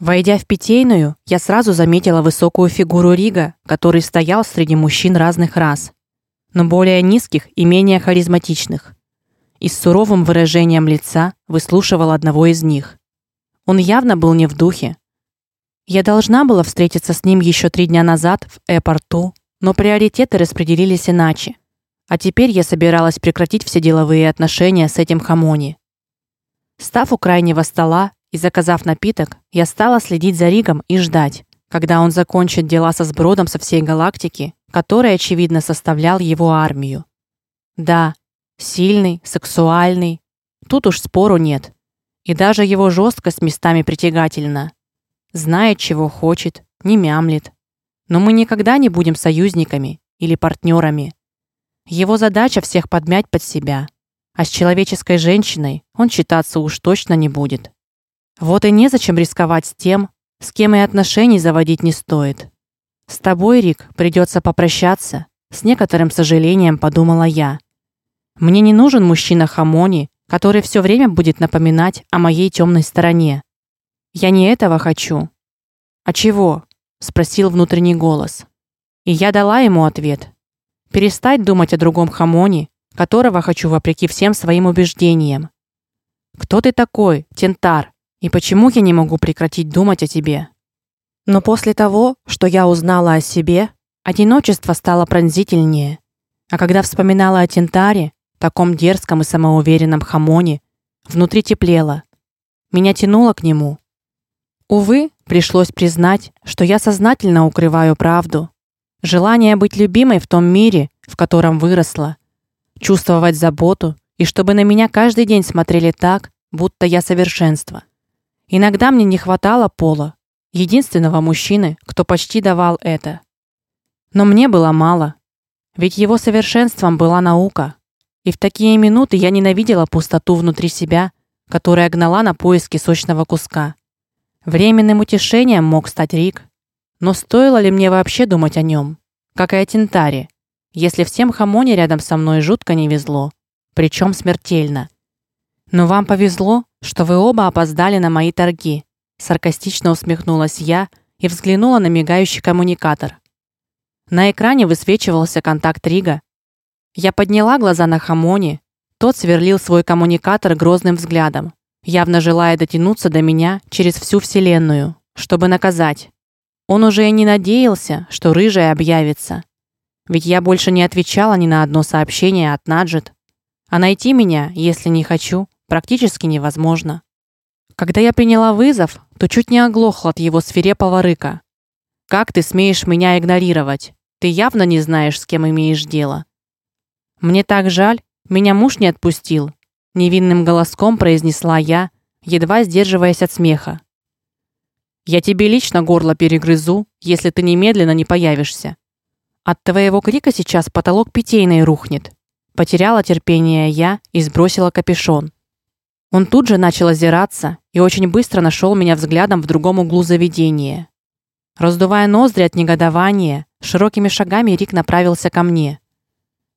Войдя в питейную, я сразу заметила высокую фигуру Рига, который стоял среди мужчин разных рас, но более низких и менее харизматичных. И с суровым выражением лица выслушивал одного из них. Он явно был не в духе. Я должна была встретиться с ним еще три дня назад в аэропорту, но приоритеты распределились иначе. А теперь я собиралась прекратить все деловые отношения с этим Хамони. Став у крайнего стола, и заказав напиток, я стала следить за Ригом и ждать, когда он закончит дела со сбродом со всей галактики, который очевидно составлял его армию. Да, сильный, сексуальный, тут уж спору нет. И даже его жесткость местами притягательна. Знает, чего хочет, не мямлит. Но мы никогда не будем союзниками или партнерами. Его задача всех подмять под себя. А с человеческой женщиной он читаться уж точно не будет. Вот и незачем рисковать с тем, с кем и отношений заводить не стоит. С тобой, Рик, придется попрощаться, с некоторым сожалением подумала я. Мне не нужен мужчина хамони, который все время будет напоминать о моей темной стороне. Я не этого хочу. А чего? спросил внутренний голос. И я дала ему ответ. Перестать думать о другом хамони, которого хочу вопреки всем своим убеждениям. Кто ты такой, Тентар? И почему я не могу прекратить думать о тебе? Но после того, что я узнала о себе, одиночество стало пронзительнее. А когда вспоминала о Тентаре, таком дерзком и самоуверенном хамоне, внутри теплело. Меня тянуло к нему. Увы, пришлось признать, что я сознательно укрываю правду. Желание быть любимой в том мире, в котором выросла, чувствовать заботу и чтобы на меня каждый день смотрели так, будто я совершенство. Иногда мне не хватало пола, единственного мужчины, кто почти давал это. Но мне было мало, ведь его совершенством была наука. И в такие минуты я ненавидела пустоту внутри себя, которая гнала на поиски сочного куска. Временным утешением мог стать Рик, но стоило ли мне вообще думать о нем, как и о Тентаре, если всем хамоне рядом со мной жутко не везло, причем смертельно. Но вам повезло, что вы оба опоздали на мои торги, саркастично усмехнулась я и взглянула на мигающий коммуникатор. На экране высвечивался контакт Рига. Я подняла глаза на Хамони, тот сверлил свой коммуникатор грозным взглядом, явно желая дотянуться до меня через всю вселенную, чтобы наказать. Он уже и не надеялся, что рыжая объявится. Ведь я больше не отвечала ни на одно сообщение от Наджет. А найти меня, если не хочу, практически невозможно. Когда я приняла вызов, то чуть не оглохла от его свирепого рыка. Как ты смеешь меня игнорировать? Ты явно не знаешь, с кем имеешь дело. Мне так жаль, меня муж не отпустил, невинным голоском произнесла я, едва сдерживаясь от смеха. Я тебе лично горло перегрызу, если ты немедленно не появишься. От твоего крика сейчас потолок питейной рухнет. Потеряла терпение я и сбросила капюшон. Он тут же начал озираться и очень быстро нашел меня взглядом в другом углу заведения. Раздувая ноздри от негодования, широкими шагами Рик направился ко мне.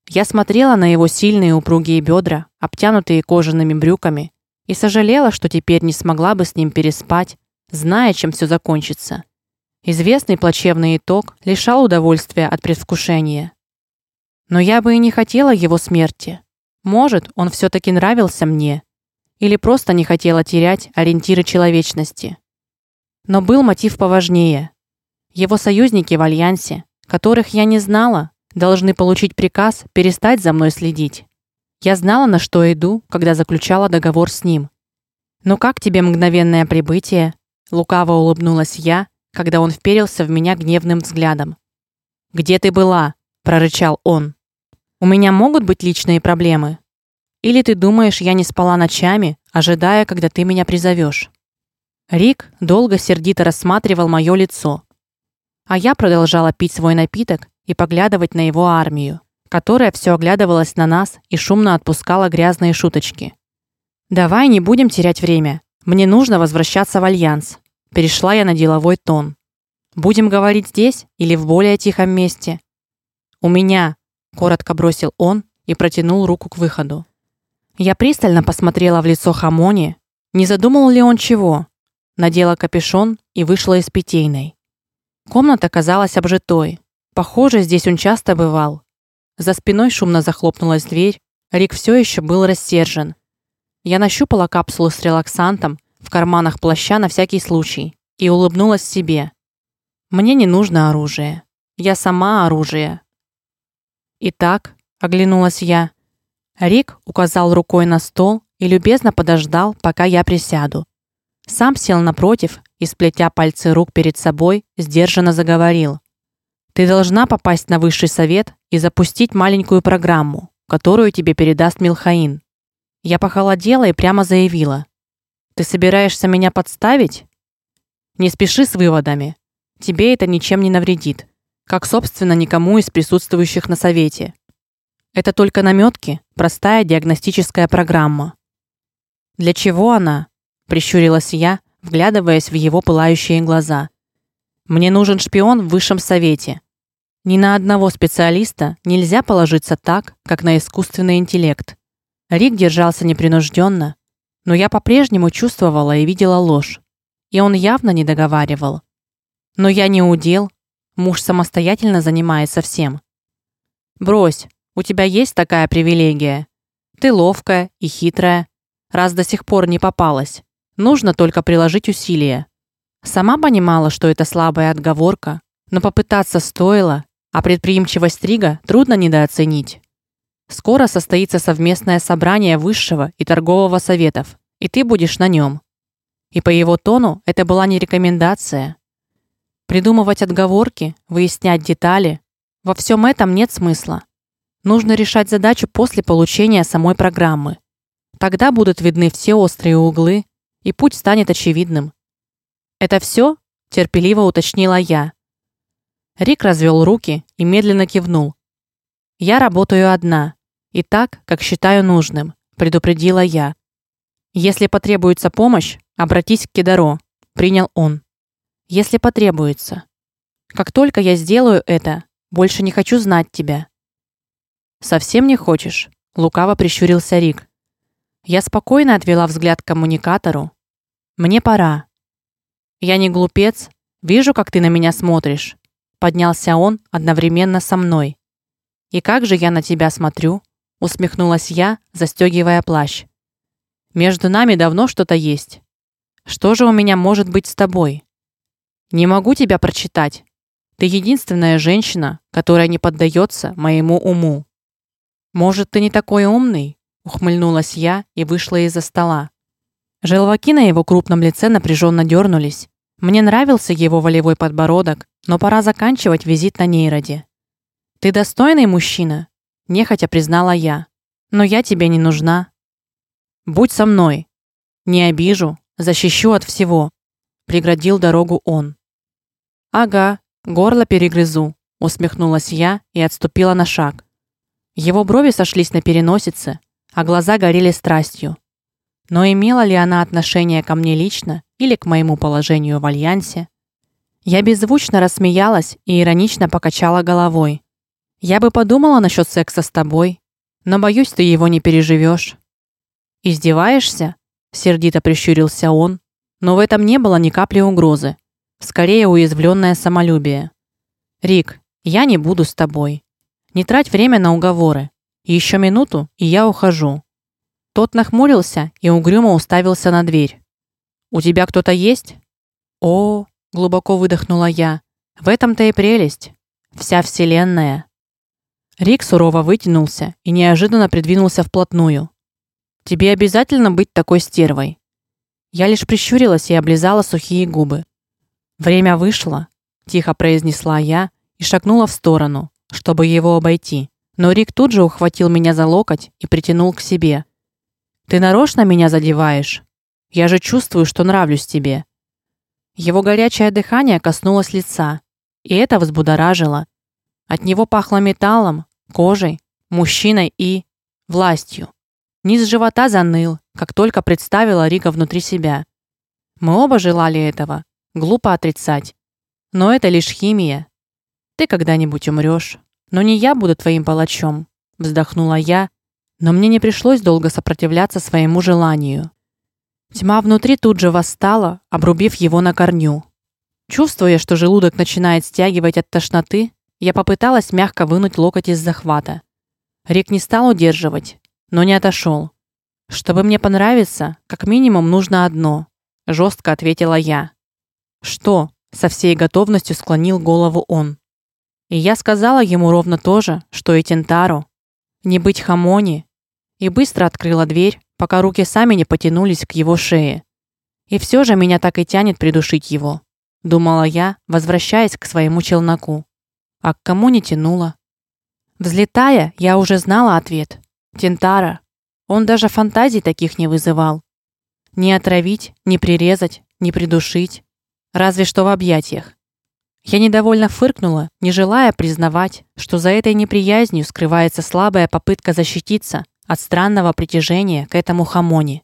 Я смотрела на его сильные упругие бедра, обтянутые кожаными брюками, и сожалела, что теперь не смогла бы с ним переспать, зная, чем все закончится. Известный плачевный итог лишал удовольствия от предвкушения. Но я бы и не хотела его смерти. Может, он все таки нравился мне, или просто не хотела терять ориентиры человечности. Но был мотив поважнее. Его союзники в альянсе, которых я не знала, должны получить приказ перестать за мной следить. Я знала, на что иду, когда заключала договор с ним. "Ну как тебе мгновенное прибытие?" лукаво улыбнулась я, когда он вперился в меня гневным взглядом. "Где ты была?" прорычал он. "У меня могут быть личные проблемы?" Или ты думаешь, я не спала ночами, ожидая, когда ты меня призовешь? Рик долго сердито рассматривал моё лицо, а я продолжала пить свой напиток и поглядывать на его армию, которая все оглядывалась на нас и шумно отпускала грязные шуточки. Давай не будем терять время. Мне нужно возвращаться в альянс. Перешла я на деловой тон. Будем говорить здесь или в более тихом месте? У меня, коротко бросил он и протянул руку к выходу. Я пристально посмотрела в лицо Хамони, не задумал ли он чего. надела капюшон и вышла из питейной. Комната казалась обжитой. Похоже, здесь он часто бывал. За спиной шумно захлопнулась дверь. Рик все еще был рассержен. Я нащупала капсулу с релаксантом в карманах плаща на всякий случай и улыбнулась себе. Мне не нужно оружие. Я сама оружие. Итак, оглянулась я. Рик указал рукой на стол и любезно подождал, пока я присяду. Сам сел напротив и сплетя пальцы рук перед собой, сдержанно заговорил: "Ты должна попасть на высший совет и запустить маленькую программу, которую тебе передаст Милхаин". Я похолодела и прямо заявила: "Ты собираешься меня подставить? Не спеши с выводами. Тебе это ничем не навредит, как собственно никому из присутствующих на совете. Это только намётки, простая диагностическая программа. Для чего она? прищурилась я, вглядываясь в его пылающие глаза. Мне нужен шпион в высшем совете. Ни на одного специалиста нельзя положиться так, как на искусственный интеллект. Рик держался непринужденно, но я по-прежнему чувствовала и видела ложь. И он явно не договаривал. Но я не удел. Муж самостоятельно занимается всем. Брось, у тебя есть такая привилегия. Ты ловкая и хитрая, раз до сих пор не попалась. Нужно только приложить усилия. Сама понимала, что это слабая отговорка, но попытаться стоило, а предприимчивость Рига трудно недооценить. Скоро состоится совместное собрание высшего и торгового советов, и ты будешь на нем. И по его тону это была не рекомендация. Придумывать отговорки, выяснять детали во всем этом нет смысла. Нужно решать задачу после получения самой программы. Тогда будут видны все острые углы, и путь станет очевидным. Это все? терпеливо уточнила я. Рик развел руки и медленно кивнул. Я работаю одна, и так, как считаю нужным, предупредила я. Если потребуется помощь, обратись к Кедаро, принял он. Если потребуется. Как только я сделаю это, больше не хочу знать тебя. Совсем не хочешь? лукаво прищурился Рик. Я спокойно отвела взгляд к коммуникатору. Мне пора. Я не глупец, вижу, как ты на меня смотришь. Поднялся он одновременно со мной. И как же я на тебя смотрю? усмехнулась я, застегивая плащ. Между нами давно что-то есть. Что же у меня может быть с тобой? Не могу тебя прочитать. Ты единственная женщина, которая не поддается моему уму. Может, ты не такой умный? ухмыльнулась я и вышла из-за стола. Желваки на его крупном лице напряженно дернулись. Мне нравился его волевой подбородок, но пора заканчивать визит на нейроде. Ты достойный мужчина, нехотя признала я. Но я тебе не нужна. Будь со мной. Не обижу, защищу от всего, преградил дорогу он. Ага, горло перегрызу, усмехнулась я и отступила на шаг. Его брови сошлись на переносице, а глаза горели страстью. Но имела ли она отношение ко мне лично или к моему положению в альянсе? Я беззвучно рассмеялась и иронично покачала головой. Я бы подумала насчет секса с тобой, но боюсь, ты его не переживешь. Издеваешься? сердито прищурился он, но в этом не было ни капли угрозы, скорее уязвленное самолюбие. Рик, я не буду с тобой. Не трать время на уговоры. Еще минуту, и я ухожу. Тот нахмурился и угрюмо уставился на дверь. У тебя кто-то есть? О, глубоко выдохнула я. В этом-то и прелесть. Вся вселенная. Рик сурово вытянулся и неожиданно придвинулся вплотную. Тебе обязательно быть такой стервой. Я лишь прищурилась и облизала сухие губы. Время вышло, тихо произнесла я и шагнула в сторону, чтобы его обойти. Но Рик тут же ухватил меня за локоть и притянул к себе. Ты нарочно меня задеваешь? Я же чувствую, что нравлюсь тебе. Его горячее дыхание коснулось лица, и это взбудоражило. От него пахло металлом, кожей, мужчиной и властью. Низ живота заныл, как только представила Рика внутри себя. Мы оба желали этого, глупо отрицать. Но это лишь химия. Ты когда-нибудь умрёшь. Но не я буду твоим палачом, вздохнула я, но мне не пришлось долго сопротивляться своему желанию. Тьма внутри тут же восстала, обрубив его на корню. Чувствуя, что желудок начинает стягивать от тошноты, я попыталась мягко вынуть локоть из захвата. Рик не стал удерживать, но не отошел. Чтобы мне понравиться, как минимум нужно одно, жестко ответила я. Что? со всей готовностью склонил голову он. И я сказала ему ровно то же, что и Тентару. Не быть хамони, и быстро открыла дверь, пока руки сами не потянулись к его шее. И все же меня так и тянет придушить его, думала я, возвращаясь к своему челноку. А к кому не тянуло? Взлетая, я уже знала ответ. Тентара. Он даже фантазий таких не вызывал. Не отравить, не прирезать, не придушить, разве что в объятиях. Я недовольно фыркнула, не желая признавать, что за этой неприязнью скрывается слабая попытка защититься от странного притяжения к этому хамоне.